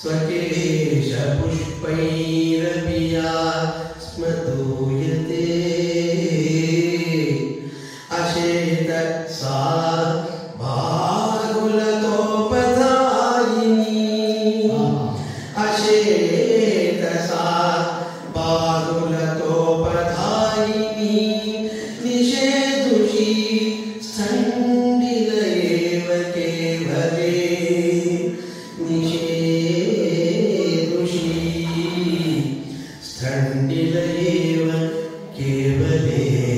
स्वकेशपुष्पैरपिया स्मदूयते अशेत सा भागुलतोपधायिनी अशेत सा भागुलतोपधायिनी निषेदुषी सण्डिल കണ്ടിലയേവൻ കേവലേ